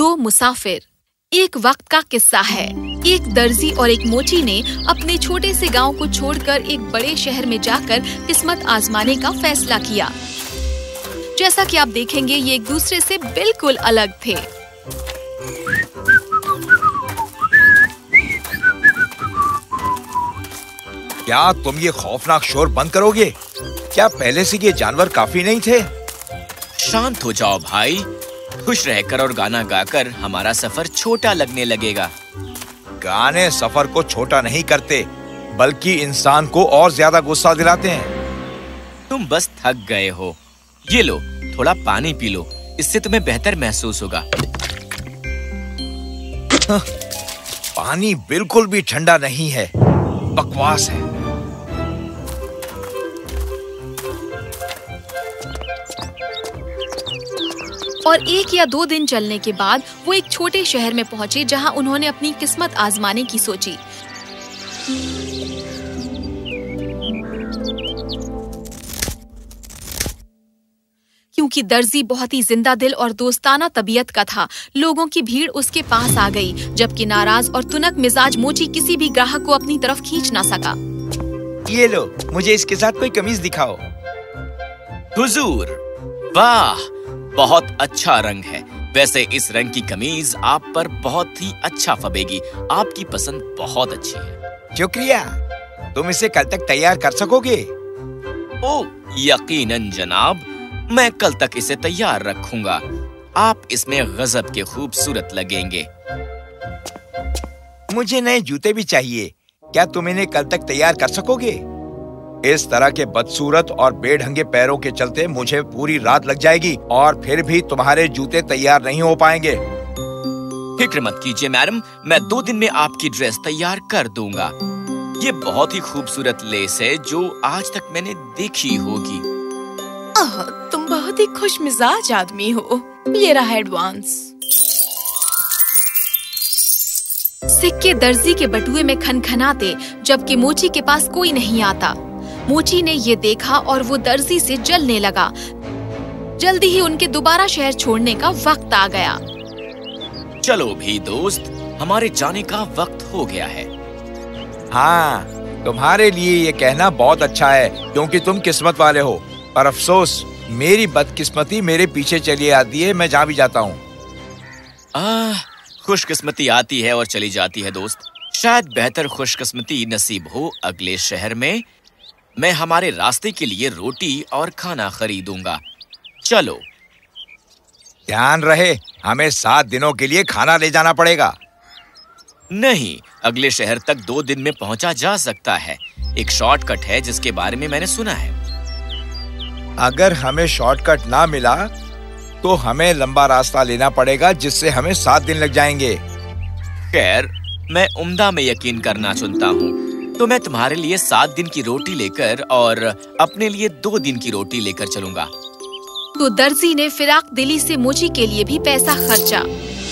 दो मुसाफिर। एक वक्त का किस्सा है। एक दर्जी और एक मोची ने अपने छोटे से गाँव को छोड़कर एक बड़े शहर में जाकर किस्मत आजमाने का फैसला किया। जैसा कि आप देखेंगे ये एक दूसरे से बिल्कुल अलग थे। क्या तुम ये खौफनाक शोर बंद करोगे? क्या पहले से ये जानवर काफ़ी नहीं थे? शांत हो जाओ भाई। खुश रहकर और गाना गाकर हमारा सफ़र छोटा लगने लगेगा। गाने सफ़र को छोटा नहीं करते बल्कि इंसान को और ज़्यादा गुस्सा दिलाते हैं। तुम बस थक गए हो। ये लो थोड़ा पानी पी लो इससे तुम्हें बेहतर महसूस होगा। पानी बिल्कुल भी ठंडा नहीं है बकवास है। और एक या दो दिन चलने के बाद वो एक छोटे शहर में पहुँचे जहाँ उन्होंने अपनी किस्मत आजमाने की सोची। क्योंकि दर्जी बहुत ही ज़िंदा दिल और दोस्ताना तबीयत का था, लोगों की भीड़ उसके पास आ गई, जबकि नाराज़ और तुनक मिजाज मोची किसी भी ग्राहक को अपनी तरफ़ खींच ना सका। ये लो, मुझे इसके साथ कोई कमीज दिखाओ। हुजूर, वाह! बहुत अच्छा रंग है। वैसे इस रंग की कमीज आप पर बहुत ही अच्छा फबेगी। आपकी पसंद बहुत अच्छी है। शुक्रिया। तुम इसे कल तक तैयार कर सकोगे? ओ यकीनन जनाब मैं कल तक इसे तैयार रखूँगा। आप इसमें गजब के खूबसूरत लगेंगे। मुझे नए जूते भी चाहिए। क्या तुम इन्हें कल तक तैयार कर सकोगे? इस तरह के बदसूरत और बेढंगे पैरों के चलते मुझे पूरी रात लग जाएगी और फिर भी तुम्हारे जूते तैयार नहीं हो पाएँगे। फ़िक्र मत कीजिए मैडम। मैं दो दिन में आपकी ड्रेस तैयार कर दूँगा। ये बहुत ही खूबसूरत लेस है जो आज तक मैंने देखी होगी। आह, तुम बहुत ही खुश मिजाज आदमी हो। ये रहा एडवांस। सिक्के दर्जी के बटुए में खनखनाते जबकि मोची के पास कोई नहीं आता। मोची ने ये देखा और वो दर्जी से जलने लगा। जल्दी ही उनके दोबारा शहर छोड़ने का वक्त आ गया। चलो भी दोस्त हमारे जाने का वक्त हो गया है। हाँ तुम्हारे लिए ये कहना बहुत अच्छा है क्योंकि तुम किस्मत वाले हो। पर अफसोस मेरी बदकिस्मती मेरे पीछे चली आती है मैं जहाँ भी जाता हूँ। खुशकिस्मती आती है और चली जाती है दोस्त। शायद बेहतर खुशकिस्मती नसीब हो अगले शहर में। मैं हमारे रास्ते के लिए रोटी और खाना खरीदूँगा। चलो। ध्यान रहे हमें सात दिनों के लिए खाना ले जाना पड़ेगा। नहीं अगले शहर तक दो दिन में पहुँचा जा सकता है। एक शॉर्टकट है जिसके बारे में मैंने सुना है। अगर हमें शॉर्टकट ना मिला तो हमें लंबा रास्ता लेना पड़ेगा जिससे हमें सात दिन लग जाएँगे। खैर मैं उम्दा में यकीन करना चुनता हूँ। तो मैं तुम्हारे लिए सात दिन की रोटी लेकर और अपने लिए दो दिन की रोटी लेकर चलूँगा। तो दर्जी ने फिराक दिली से मोची के लिए भी पैसा खर्चा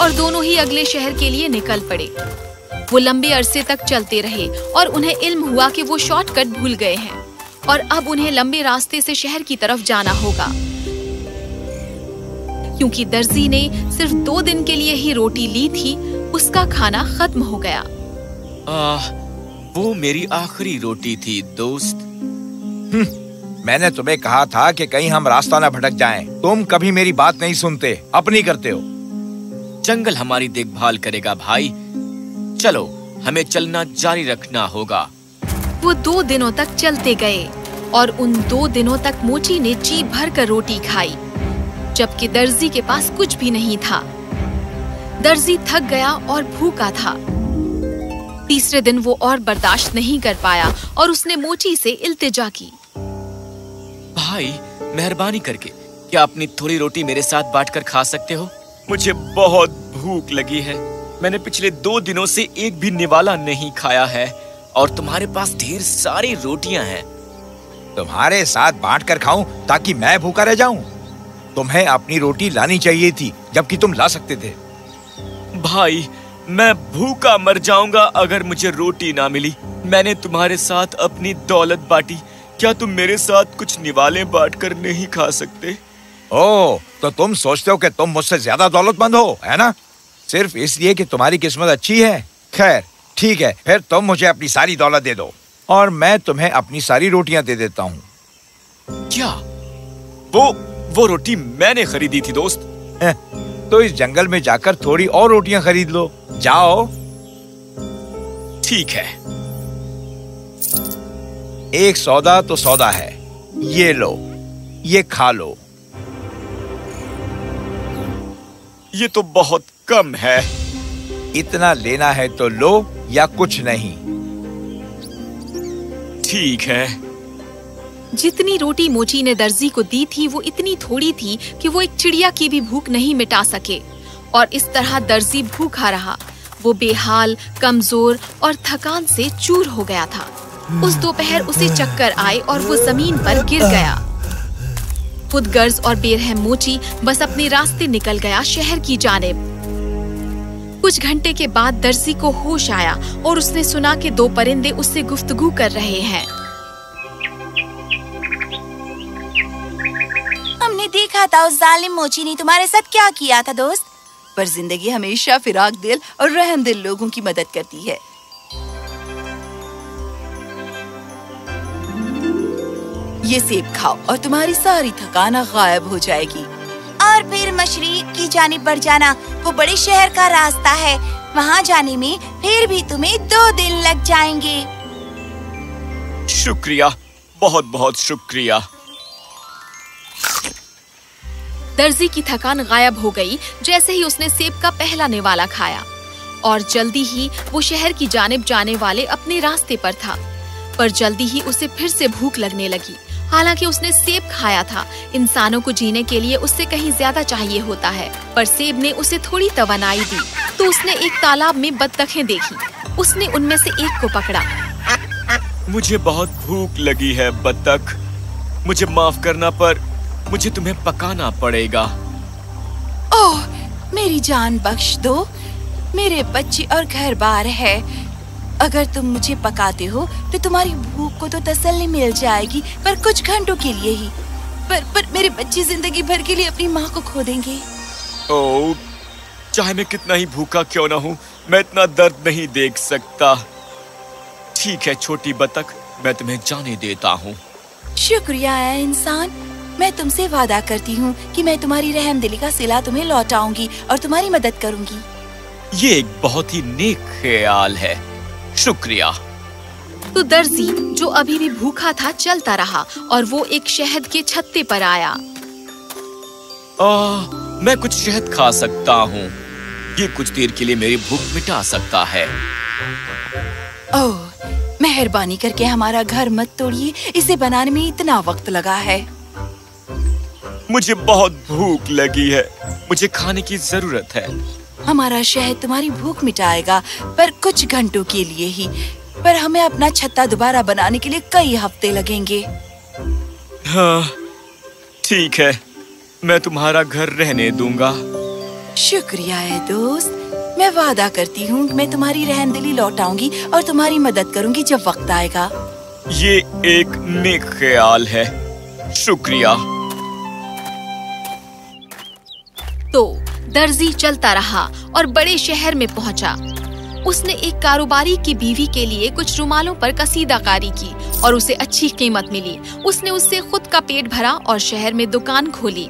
और दोनों ही अगले शहर के लिए निकल पड़े। वो लंबे अरसे तक चलते रहे और उन्हें इल्म हुआ कि वो शॉर्टकट भूल गए हैं और अब उन्हें लंबे रास्ते से शहर की तरफ़ जाना होगा। क्योंकि दर्जी ने सिर्फ़ दो दिन के लिए ही रोटी ली थी उसका खाना खत्म हो गया। आह, वो मेरी आखिरी रोटी थी दोस्त। मैंने तुम्हें कहा था कि कहीं हम रास्ता न भटक जाएँ। तुम कभी मेरी बात नहीं सुनते अपनी करते हो। जंगल हमारी देखभाल करेगा भाई। चलो हमें चलना जारी रखना होगा। वो दो दिनों तक चलते गए और उन दो दिनों तक मोची ने जी भर कर रोटी खाई जबकि दर्जी के पास कुछ भी नहीं था। दर्जी थक गया और भूखा था। तीसरे दिन वो और बर्दाश्त नहीं कर पाया और उसने मोची से इल्तिजा की। भाई मेहरबानी करके क्या अपनी थोड़ी रोटी मेरे साथ बांट कर खा सकते हो? मुझे बहुत भूख लगी है। मैंने पिछले दो दिनों से एक भी निवाला नहीं खाया है और तुम्हारे पास ढेर सारी रोटियाँ हैं। तुम्हारे साथ बांट कर खाऊं ताकि मैं भूखा रह जाऊँ? तुम्हें अपनी रोटी लानी चाहिए थी जबकि तुम ला सकते थे। भाई मैं भूखा मर जाऊँगा अगर मुझे रोटी ना मिली। मैंने तुम्हारे साथ अपनी दौलत बांटी। क्या तुम मेरे साथ कुछ निवाले बांट कर नहीं खा सकते? ओ तो तुम सोचते हो कि तुम मुझसे ज़्यादा दौलतमंद हो है ना? सिर्फ़ इसलिए कि तुम्हारी किस्मत अच्छी है। खैर ठीक है फिर तुम मुझे अपनी सारी दौलत दे दो। और मैं तुम्हें अपनी सारी रोटियाँ दे देता हूँ। क्या? वो वो रोटी मैंने खरीदी थी दोस्त। तो इस जंगल में जाकर थोड़ी और रोटियाँ खरीद लो। जाओ। ठीक है। एक सौदा तो सौदा है। ये लो, ये खा लो। ये तो बहुत कम है। इतना लेना है तो लो या कुछ नहीं। ठीक है। जितनी रोटी मोची ने दर्जी को दी थी, वो इतनी थोड़ी थी कि वो एक चिड़िया की भी भूख नहीं मिटा सके। और इस तरह दर्जी भूखा रहा। वो बेहाल, कमज़ोर और थकान से चूर हो गया था। उस दोपहर उसे चक्कर आए और वो ज़मीन पर गिर गया। खुदगर्ज और बेरहम मोची बस अपने रास्ते निकल गया शहर की जानिब। कुछ घंटे के बाद दर्जी को होश आया और उसने सुना कि दो परिंदे उससे गुफ्तगू कर रहे हैं। हमने देखा था उस जालिम मोची ने तुम्हारे साथ क्या किया था दोस्त? पर ज़िंदगी हमेशा फिराक दिल और रहम दिल लोगों की मदद करती है। ये सेब खाओ और तुम्हारी सारी थकान गायब हो जाएगी। और फिर मशरिक की जानिब बढ़ जाना वो बड़े शहर का रास्ता है। वहाँ जाने में फिर भी तुम्हें दो दिन लग जाएँगे। शुक्रिया बहुत बहुत शुक्रिया। दर्जी की थकान गायब हो गई, जैसे ही उसने सेब का पहला निवाला खाया। और जल्दी ही वो शहर की जानिब जाने वाले अपने रास्ते पर था। पर जल्दी ही उसे फिर से भूख लगने लगी। हालाँकि उसने सेब खाया था, इंसानों को जीने के लिए उससे कहीं ज़्यादा चाहिए होता है। पर सेब ने उसे थोड़ी तवानाई दी तो उसने एक तालाब में बत्तखें देखी। उसने उनमें से एक को पकड़ा। मुझे बहुत भूख लगी है, बत्तख। मुझे माफ़ करना, पर मुझे तुम्हें पकाना पड़ेगा। ओह मेरी जान बख्श दो। मेरे बच्चे और घर बार है। अगर तुम मुझे पकाते हो तो तुम्हारी भूख को तो तसल्ली मिल जाएगी पर कुछ घंटों के लिए ही। पर पर मेरे बच्चे ज़िंदगी भर के लिए अपनी माँ को खो देंगे। ओ, चाहे मैं कितना ही भूखा क्यों ना हूँ मैं इतना दर्द नहीं देख सकता। ठीक है छोटी बतख मैं तुम्हें जाने देता हूँ। शुक्रिया है इंसान। मैं तुमसे वादा करती हूँ कि मैं तुम्हारी रहम दिली का सिला तुम्हें लौटाऊँगी और तुम्हारी मदद करूँगी। ये एक बहुत ही नेक ख्याल है। शुक्रिया। तो दर्जी जो अभी भी भूखा था चलता रहा और वो एक शहद के छत्ते पर आया। आ, मैं कुछ शहद खा सकता हूँ। ये कुछ देर के लिए मेरी भूख मिटा सकता है। ओह मेहरबानी करके हमारा घर मत तोड़िए। इसे बनाने में इतना वक्त लगा है। मुझे बहुत भूख लगी है। मुझे खाने की ज़रूरत है। हमारा शहद तुम्हारी भूख मिटाएगा पर कुछ घंटों के लिए ही। पर हमें अपना छत्ता दोबारा बनाने के लिए कई हफ़्ते लगेंगे। हाँ ठीक है। मैं तुम्हारा घर रहने दूँगा। शुक्रिया है दोस्त। मैं वादा करती हूँ मैं तुम्हारी रहमदिली लौटाऊँगी और तुम्हारी मदद करूँगी जब वक्त आएगा। ये एक नेक ख्याल है। शुक्रिया। तो दर्जी चलता रहा और बड़े शहर में पहुँचा। उसने एक कारोबारी की बीवी के लिए कुछ रुमालों पर कसीदाकारी की और उसे अच्छी कीमत मिली। उसने उससे खुद का पेट भरा और शहर में दुकान खोली।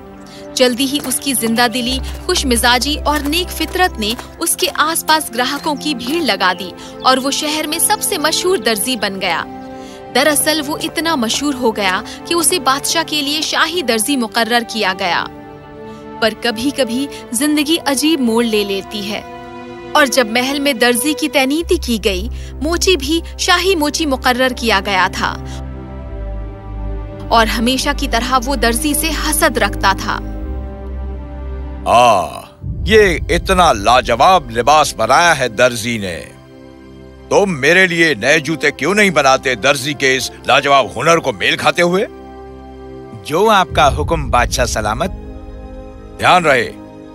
जल्दी ही उसकी ज़िंदा दिली खुश मिजाजी और नेक फितरत ने उसके आसपास ग्राहकों की भीड़ लगा दी और वो शहर में सबसे मशहूर दर्जी बन गया। दरअसल वो इतना मशहूर हो गया कि उसे बादशाह के लिए शाही दर्जी मुकर्र किया गया। पर कभी कभी ज़िंदगी अजीब मोड़ ले लेती है। और जब महल में दर्जी की तैनीती की गई मोची भी शाही मोची मुकर्र किया गया था। और हमेशा की तरह वो दर्जी से हसद रखता था। आ, ये इतना लाजवाब लिबास बनाया है दर्जी ने। तुम मेरे लिए नए जूते क्यों नहीं बनाते दर्जी के इस लाजवाब हुनर को मेल खाते हुए? जो आपका हुक्म बादशाह सलामत ध्यान रहे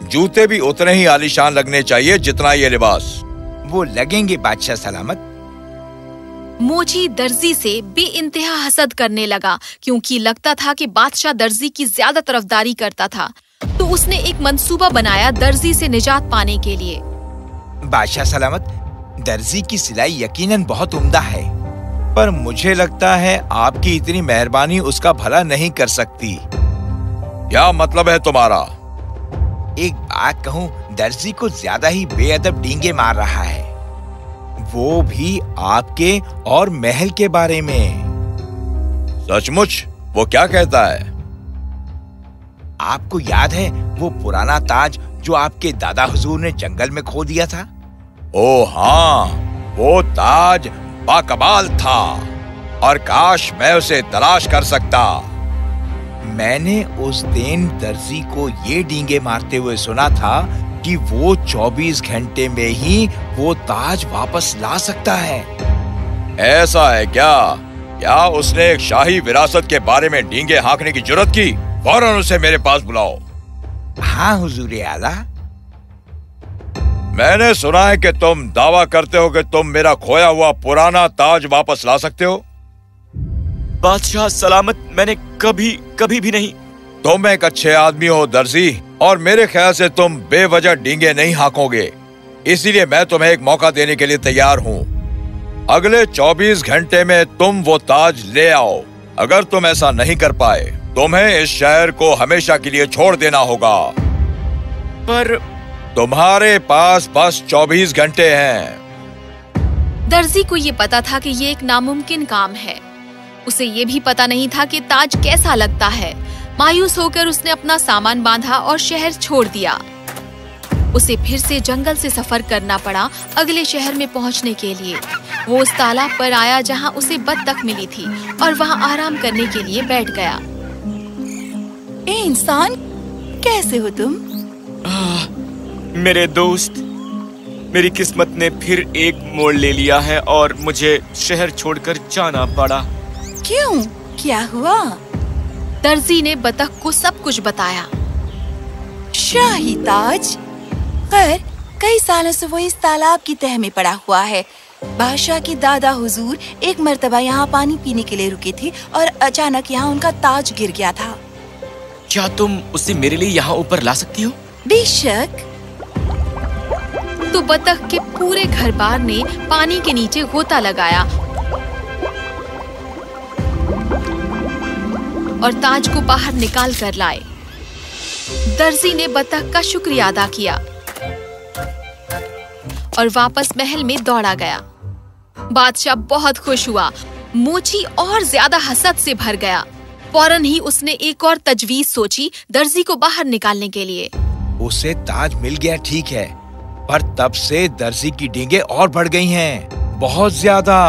जूते भी उतने ही आलीशान लगने चाहिए जितना ये लिबास। वो लगेंगे बादशाह सलामत। मोची दर्जी से बे इंतहा हसद करने लगा क्योंकि लगता था कि बादशाह दर्जी की ज़्यादा तरफदारी करता था। तो उसने एक मंसूबा बनाया दर्जी से निजात पाने के लिए। बादशाह सलामत दर्जी की सिलाई यकीनन बहुत उम्दा है पर मुझे लगता है आपकी इतनी मेहरबानी उसका भला नहीं कर सकती। क्या मतलब है तुम्हारा? एक बात कहूँ, दर्जी को ज़्यादा ही बेअदब डींगे मार रहा है। वो भी आपके और महल के बारे में। सचमुच, वो क्या कहता है? आपको याद है, वो पुराना ताज जो आपके दादा हुजूर ने जंगल में खो दिया था? ओ हाँ वो ताज बाकमाल था। और काश मैं उसे तलाश कर सकता। मैंने उस दिन दर्जी को ये डींगे मारते हुए सुना था कि वो 24 घंटे में ही वो ताज वापस ला सकता है। ऐसा है क्या? क्या उसने एक शाही विरासत के बारे में डींगे हाँकने की ज़रूरत की? फ़ौरन उसे मेरे पास बुलाओ। हाँ हुजूर आला। मैंने सुना है कि तुम दावा करते हो कि तुम मेरा खोया हुआ पुराना ताज वापस ला सकते हो। बादशाह सलामत मैंने कभी कभी भी नहीं। तुम एक अच्छे आदमी हो दर्जी और मेरे ख्याल से तुम बेवजह डींगे नहीं हाकोगे। इसीलिए मैं तुम्हें एक मौका देने के लिए तैयार हूँ। अगले 24 घंटे में तुम वो ताज ले आओ। अगर तुम ऐसा नहीं कर पाए तुम्हें इस शहर को हमेशा के लिए छोड़ देना होगा। पर तुम्हारे पास बस 24 घंटे हैं। दर्जी को ये पता था कि ये एक नामुमकिन काम है। उसे ये भी पता नहीं था कि ताज कैसा लगता है। मायूस होकर उसने अपना सामान बांधा और शहर छोड़ दिया। उसे फिर से जंगल से सफ़र करना पड़ा अगले शहर में पहुँचने के लिए। वो उस तालाब पर आया जहाँ उसे बत्तख मिली थी और वहाँ आराम करने के लिए बैठ गया। ए इंसान कैसे हो तुम? आ, मेरे दोस्त मेरी किस्मत ने फिर एक मोड़ ले लिया है और मुझे शहर छोड़कर जाना पड़ा। क्यों? क्या हुआ? दर्जी ने बतख को सब कुछ बताया। शाही ताज खैर कई सालों से वो इस तालाब की तह में पड़ा हुआ है। बादशाह के दादा हुजूर एक मर्तबा यहाँ पानी पीने के लिए रुके थे और अचानक यहाँ उनका ताज गिर गया था। क्या तुम उसे मेरे लिए यहाँ ऊपर ला सकती हो? बेशक। तो बतख के पूरे घर बार ने पानी के नीचे गोता लगाया और ताज को बाहर निकाल कर लाए। दर्जी ने बतख का शुक्रिया अदा किया और वापस महल में दौड़ा गया। बादशाह बहुत खुश हुआ। मोची और ज़्यादा हसद से भर गया। फ़ौरन ही उसने एक और तजवीज सोची दर्जी को बाहर निकालने के लिए। उसे ताज मिल गया ठीक है पर तब से दर्जी की डींगे और बढ़ गई हैं, बहुत ज़्यादा।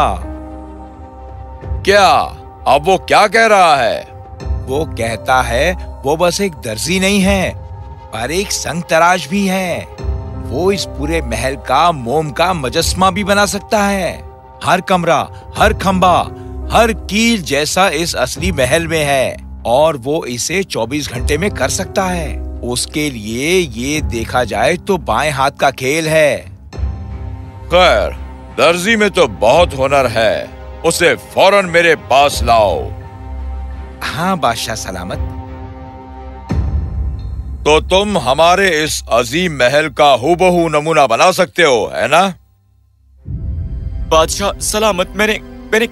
क्या? अब वो क्या कह रहा है? वो कहता है, वो बस एक दर्जी नहीं है, पर एक संग तराश भी है। वो इस पूरे महल का मोम का मजस्मा भी बना सकता है। हर कमरा, हर खंबा, हर कील जैसा इस असली महल में है, और वो इसे 24 घंटे में कर सकता है। उसके लिए ये देखा जाए तो बाएँ हाथ का खेल है। खैर, दर्जी में तो बहुत हुनर है। उसे फ़ौरन मेरे पास लाओ। हाँ बादशाह सलामत। तो तुम हमारे इस अजीम महल का हूबहू नमूना बना सकते हो है ना? बादशाह सलामत मैंने मैंने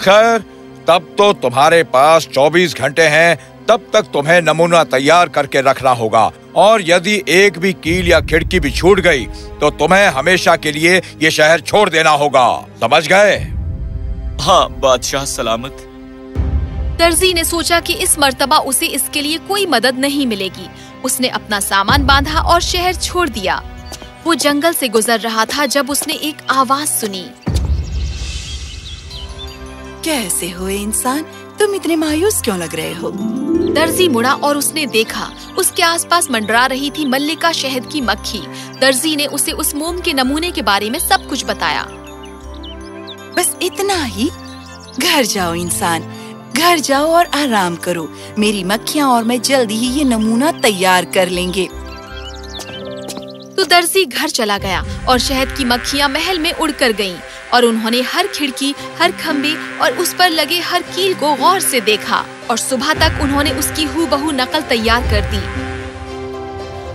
खैर तब तो तुम्हारे पास 24 घंटे हैं तब तक तुम्हें नमूना तैयार करके रखना होगा। और यदि एक भी कील या खिड़की भी छूट गई तो तुम्हें हमेशा के लिए ये शहर छोड़ देना होगा। समझ गए? हाँ बादशाह सलामत। दर्जी ने सोचा कि इस मर्तबा उसे इसके लिए कोई मदद नहीं मिलेगी। उसने अपना सामान बांधा और शहर छोड़ दिया। वो जंगल से गुजर रहा था जब उसने एक आवाज़ सुनी। कैसे हो इंसान? तुम इतने मायूस क्यों लग रहे हो? दर्जी मुड़ा और उसने देखा उसके आसपास मंडरा रही थी मल्लिका शहद की मक्खी। दर्जी ने उसे उस मोम के नमूने के बारे में सब कुछ बताया। बस इतना ही? घर जाओ इंसान। घर जाओ और आराम करो। मेरी मक्खियाँ और मैं जल्दी ही ये नमूना तैयार कर लेंगे। तो दर्जी घर चला गया और शहद की मक्खियाँ महल में उड़कर गईं और उन्होंने हर खिड़की हर खम्बे और उस पर लगे हर कील को गौर से देखा और सुबह तक उन्होंने उसकी हु हूबहू नकल तैयार कर दी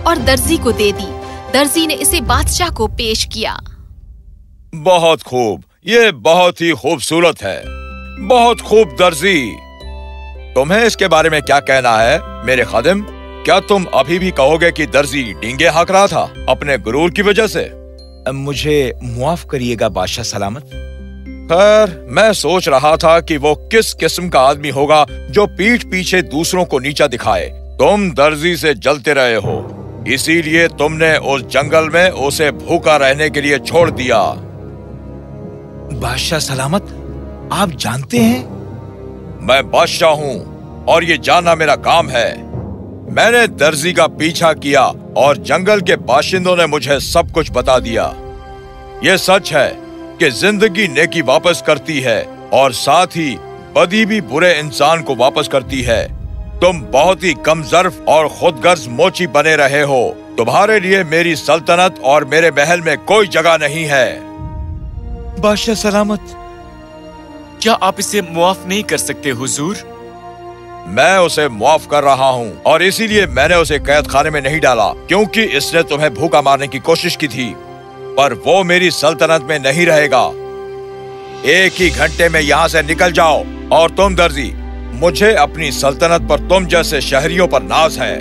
और दर्जी को दे दी। दर्जी ने इसे बादशाह को पेश किया। बहुत खूब। ये बहुत ही खूबसूरत है। बहुत खूब दर्जी। तुम्हें इसके बारे में क्या कहना है मेरे खादिम? क्या तुम अभी भी कहोगे कि दर्जी डींगे हाँक रहा था अपने गुरूर की वजह से? मुझे मुआफ करिएगा बादशाह सलामत। खैर मैं सोच रहा था कि वो किस किस्म का आदमी होगा जो पीठ पीछे दूसरों को नीचा दिखाए। तुम दर्जी से जलते रहे हो। इसीलिए तुमने उस जंगल में उसे भूखा रहने के लिए छोड़ दिया। बादशाह सलामत आप जानते हैं? मैं बादशाह हूँ और ये जानना मेरा काम है। मैंने दर्जी का पीछा किया और जंगल के बाशिंदों ने मुझे सब कुछ बता दिया। ये सच है कि ज़िंदगी नेकी वापस करती है और साथ ही बदी भी बुरे इंसान को वापस करती है। तुम बहुत ही कमजर्फ और खुदगर्ज मोची बने रहे हो। तुम्हारे लिए मेरी सल्तनत और मेरे महल में कोई जगह नहीं है। बादशाह सलामत। क्या आप इसे मुआफ नहीं कर सकते, हुजूर? मैं उसे मुआफ कर रहा हूँ, और इसीलिए मैंने उसे कैद खाने में नहीं डाला, क्योंकि इसने तुम्हें भूखा मारने की कोशिश की थी, पर वो मेरी सल्तनत में नहीं रहेगा एक ही घंटे में यहाँ से निकल जाओ, और तुम दर्जी, मुझे अपनी सल्तनत पर तुम जैसे शहरियों पर नाज है,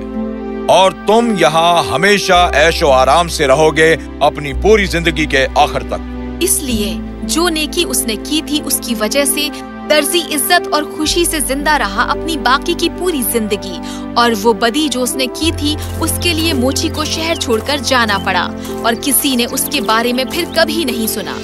और तुम यहाँ हमेशा ऐशो आराम से रहोगे अपनी पूरी ज़िंदगी के आखिर तक इसलिए जो नेकी उसने की थी उसकी वजह से दर्जी इज़्ज़त और खुशी से ज़िंदा रहा अपनी बाकी की पूरी ज़िंदगी। और वो बदी जो उसने की थी, उसके लिए मोची को शहर छोड़कर जाना पड़ा। और किसी ने उसके बारे में फिर कभी नहीं सुना।